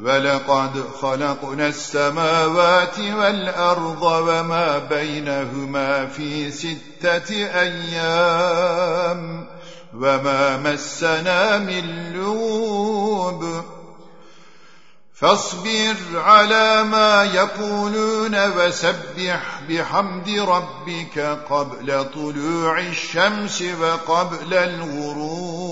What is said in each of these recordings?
ولقد خلقنا السماوات والأرض وما بينهما في ستة أيام وما مسنا من لوب فاصبر على ما يقولون وسبح بحمد ربك قبل طلوع الشمس وقبل الغروب.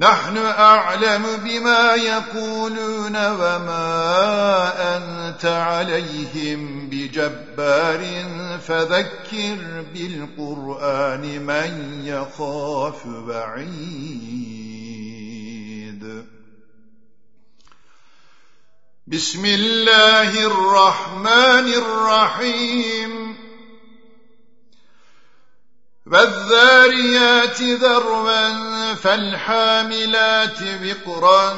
نحن أعلم بما يقولون وما أنت عليهم بجبار فذكر بالقرآن من يخاف بعيد. بسم الله الرحمن الرحيم. والذاريات ذروا فالحاملات بقرا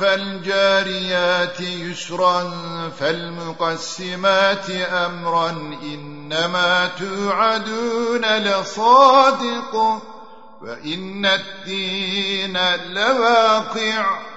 فالجاريات يسرا فالمقسمات أمرا إنما توعدون لصادق وإن الدين لواقع